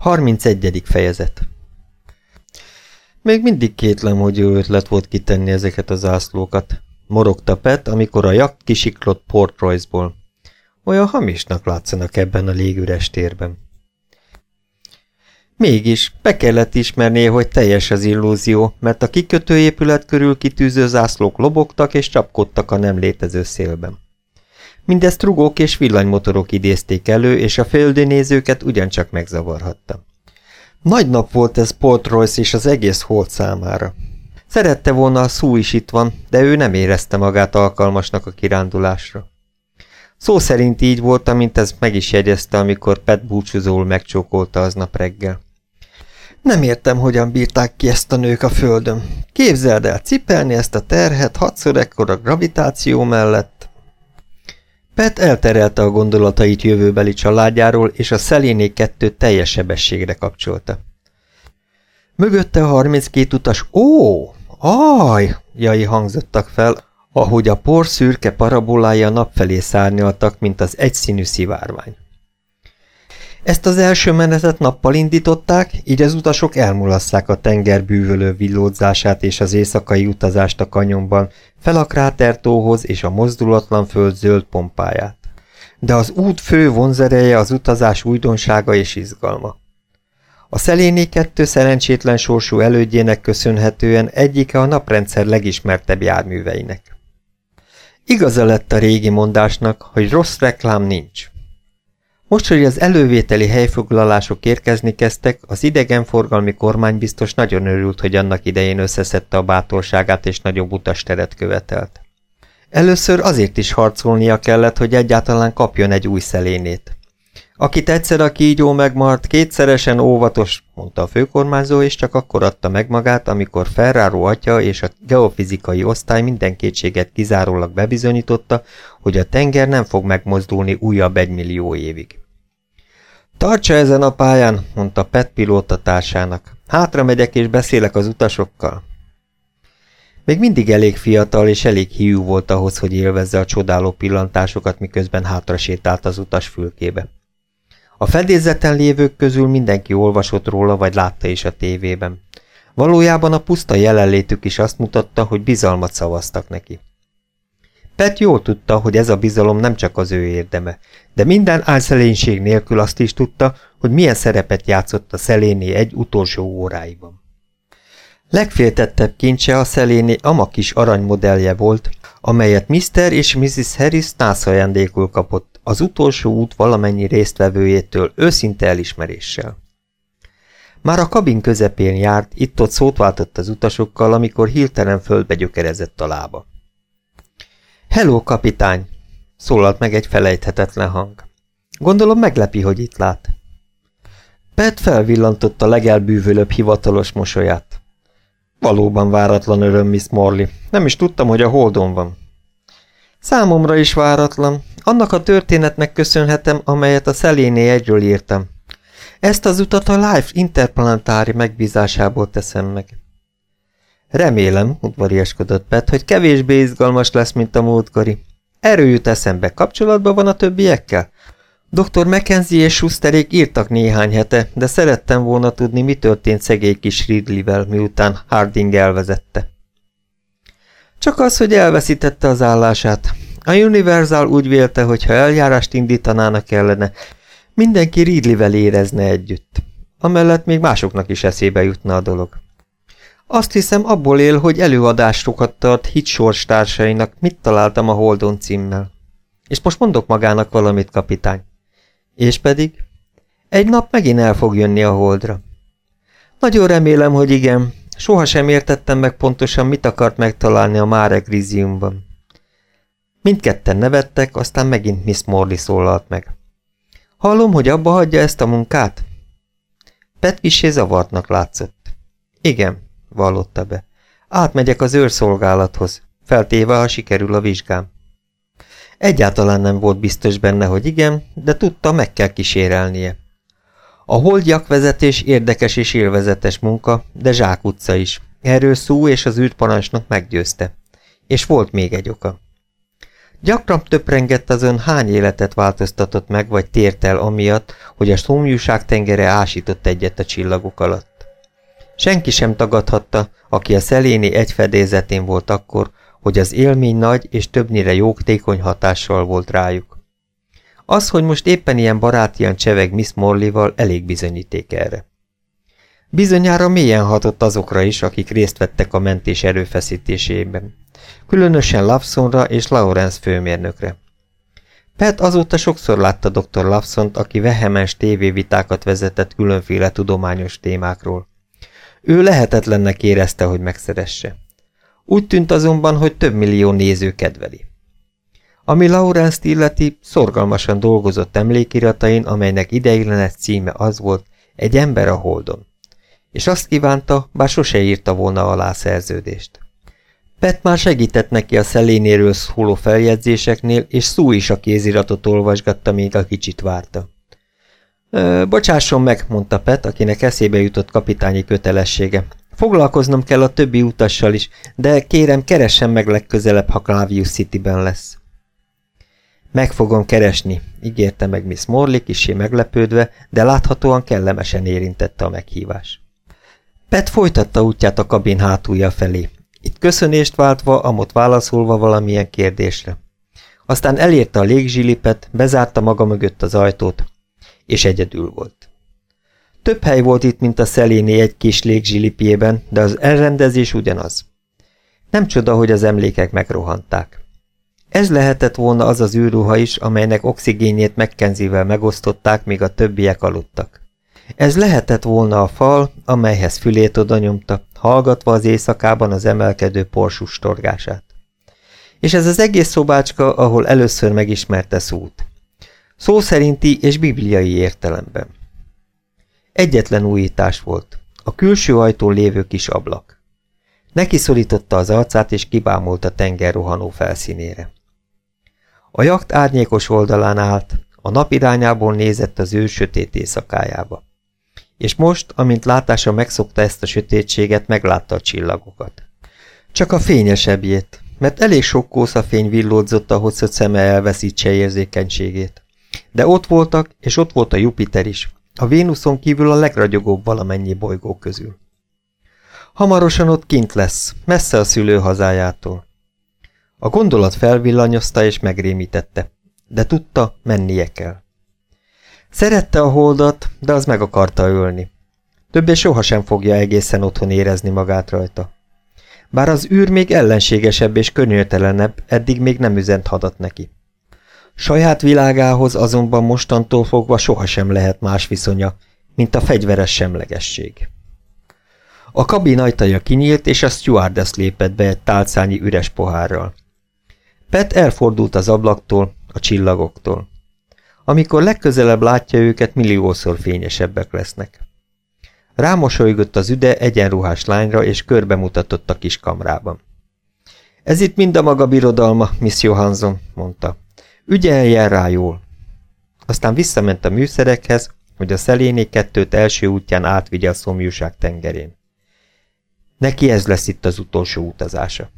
31. fejezet Még mindig kétlem, hogy jó ötlet volt kitenni ezeket a zászlókat. Morogta Pet, amikor a jakt kisiklott Port Royce-ból. Olyan hamisnak látszanak ebben a légüres térben. Mégis, be kellett ismernie, hogy teljes az illúzió, mert a kikötőépület körül kitűző zászlók lobogtak és csapkodtak a nem létező szélben. Mindezt rugók és villanymotorok idézték elő, és a földi nézőket ugyancsak megzavarhatta. Nagy nap volt ez Port Royce és az egész hold számára. Szerette volna a szú is itt van, de ő nem érezte magát alkalmasnak a kirándulásra. Szó szerint így volt, amint ez meg is jegyezte, amikor Pet búcsúzóul megcsókolta aznap reggel. Nem értem, hogyan bírták ki ezt a nők a földön. Képzeld el, cipelni ezt a terhet hatszor ekkora gravitáció mellett. Pet elterelte a gondolatait jövőbeli családjáról, és a szelénék kettő teljes sebességre kapcsolta. Mögötte a 32 utas, ó, aj, jai hangzottak fel, ahogy a por szürke parabolája nap szárnyaltak, mint az egyszínű szivárvány. Ezt az első menetet nappal indították, így az utasok elmulasszák a tenger bűvölő villódzását és az éjszakai utazást a kanyonban, fel a krátertóhoz és a mozdulatlan föld zöld pompáját. De az út fő vonzereje az utazás újdonsága és izgalma. A Szeléni kettő szerencsétlen sorsú elődjének köszönhetően egyike a naprendszer legismertebb járműveinek. Igaza lett a régi mondásnak, hogy rossz reklám nincs. Most, hogy az elővételi helyfoglalások érkezni kezdtek, az idegenforgalmi kormánybiztos nagyon örült, hogy annak idején összeszedte a bátorságát és nagyobb utasteret követelt. Először azért is harcolnia kellett, hogy egyáltalán kapjon egy új szelénét. Akit egyszer a kígyó megmart, kétszeresen óvatos, mondta a főkormányzó, és csak akkor adta meg magát, amikor Ferraro atya és a geofizikai osztály minden kétséget kizárólag bebizonyította, hogy a tenger nem fog megmozdulni újabb egymillió évig. Tartsa ezen a pályán, mondta Pet pilóta társának. Hátra megyek és beszélek az utasokkal. Még mindig elég fiatal és elég hiú volt ahhoz, hogy élvezze a csodáló pillantásokat, miközben hátra sétált az utas fülkébe. A fedélzeten lévők közül mindenki olvasott róla, vagy látta is a tévében. Valójában a puszta jelenlétük is azt mutatta, hogy bizalmat szavaztak neki. Pet jól tudta, hogy ez a bizalom nem csak az ő érdeme, de minden álszelénység nélkül azt is tudta, hogy milyen szerepet játszott a szeléné egy utolsó óráiban. Legféltettebb kincse a szeléné ama kis aranymodellje volt, amelyet Mr. és Mrs. Harris ajándékul kapott az utolsó út valamennyi résztvevőjétől őszinte elismeréssel. Már a kabin közepén járt, itt-ott szót váltott az utasokkal, amikor hirtelen földbe gyökerezett a lába. Hello, kapitány! szólalt meg egy felejthetetlen hang. Gondolom meglepi, hogy itt lát. Pet felvillantotta legelbűvölőbb hivatalos mosolyát. Valóban váratlan öröm, Miss Morley. Nem is tudtam, hogy a holdon van. Számomra is váratlan. Annak a történetnek köszönhetem, amelyet a szeléné egyről írtam. Ezt az utat a Life interplanetári megbízásából teszem meg. Remélem, udvariaskodott Pet, hogy kevésbé izgalmas lesz, mint a múltkori. Erről jut eszembe, kapcsolatban van a többiekkel? Dr. Mackenzie és Schusterék írtak néhány hete, de szerettem volna tudni, mi történt szegély kis Ridley-vel, miután Harding elvezette. Csak az, hogy elveszítette az állását. A Universal úgy vélte, hogy ha eljárást indítanának ellene, mindenki Ridley-vel érezne együtt. Amellett még másoknak is eszébe jutna a dolog. Azt hiszem, abból él, hogy előadásokat tart hit társainak, mit találtam a Holdon címmel. És most mondok magának valamit, kapitány. És pedig? Egy nap megint el fog jönni a Holdra. Nagyon remélem, hogy igen. Soha sem értettem meg pontosan, mit akart megtalálni a Mare Griziumban. Mindketten nevettek, aztán megint Miss Morley szólalt meg. Hallom, hogy abba hagyja ezt a munkát? Pet kisé zavartnak látszott. Igen, vallotta be. Átmegyek az őrszolgálathoz, feltéve, ha sikerül a vizsgám. Egyáltalán nem volt biztos benne, hogy igen, de tudta, meg kell kísérelnie. A holdjak vezetés érdekes és élvezetes munka, de zsákutca is. Erről szó és az űrparancsnok meggyőzte. És volt még egy oka. Gyakran töprengett az ön hány életet változtatott meg, vagy tért el amiatt, hogy a szomjúság tengere ásított egyet a csillagok alatt. Senki sem tagadhatta, aki a szeléni egy fedélzetén volt akkor, hogy az élmény nagy és többnyire jótékony hatással volt rájuk. Az, hogy most éppen ilyen barátian cseveg Miss Morley-val, elég bizonyíték erre. Bizonyára mélyen hatott azokra is, akik részt vettek a mentés erőfeszítésében. Különösen Lawsonra és Lawrence főmérnökre. Pet azóta sokszor látta dr. Lawsont, aki vehemens tévévitákat vezetett különféle tudományos témákról. Ő lehetetlennek érezte, hogy megszeresse. Úgy tűnt azonban, hogy több millió néző kedveli. Ami Lawrence-t illeti, szorgalmasan dolgozott emlékiratain, amelynek ideiglenes címe az volt, egy ember a holdon. És azt kívánta, bár sose írta volna alá szerződést. Pet már segített neki a szelénéről szóló feljegyzéseknél, és szó is a kéziratot olvasgatta, még a kicsit várta. Bocsásson meg, mondta Pet, akinek eszébe jutott kapitányi kötelessége. Foglalkoznom kell a többi utassal is, de kérem, keressen meg legközelebb, ha Clavius Cityben lesz. Meg fogom keresni, ígérte meg Miss Morley kisé meglepődve, de láthatóan kellemesen érintette a meghívás. Pet folytatta útját a kabin hátulja felé. Itt köszönést váltva, amott válaszolva valamilyen kérdésre. Aztán elérte a légzsilipet, bezárta maga mögött az ajtót, és egyedül volt. Több hely volt itt, mint a szeléné egy kis légzsilipjében, de az elrendezés ugyanaz. Nem csoda, hogy az emlékek megrohanták. Ez lehetett volna az az űrruha is, amelynek oxigénjét Mackenzie-vel megosztották, míg a többiek aludtak. Ez lehetett volna a fal, amelyhez fülét oda nyomta, hallgatva az éjszakában az emelkedő porsus torgását. És ez az egész szobácska, ahol először megismerte szót. Szó szerinti és bibliai értelemben. Egyetlen újítás volt, a külső ajtón lévő kis ablak. Neki szorította az arcát, és kibámult a tenger rohanó felszínére. A jakt árnyékos oldalán állt, a nap irányából nézett az ő sötét éjszakájába. És most, amint látása megszokta ezt a sötétséget, meglátta a csillagokat. Csak a fényesebbjét, mert elég sok kószafény villódzott ahhoz, hogy szeme elveszítse érzékenységét. De ott voltak, és ott volt a Jupiter is, a Vénuszon kívül a legragyogóbb valamennyi bolygó közül. Hamarosan ott kint lesz, messze a szülő hazájától. A gondolat felvillanyozta és megrémítette, de tudta, mennie kell. Szerette a holdat, de az meg akarta ölni. Többé sohasem fogja egészen otthon érezni magát rajta. Bár az űr még ellenségesebb és könyörtelenebb, eddig még nem üzent hadat neki. Saját világához azonban mostantól fogva sohasem lehet más viszonya, mint a fegyveres semlegesség. A kabin ajtaja kinyílt, és a stewardess lépett be egy tálcányi üres pohárral. Pet elfordult az ablaktól, a csillagoktól. Amikor legközelebb látja őket, milliószor fényesebbek lesznek. Rámosolygott az üde egyenruhás lányra, és körbe mutatott a kis kamrában. Ez itt mind a maga birodalma, Miss Johansson, mondta. Ügyeljen rá jól. Aztán visszament a műszerekhez, hogy a szeléné kettőt első útján átvigye a szomjúság tengerén. Neki ez lesz itt az utolsó utazása.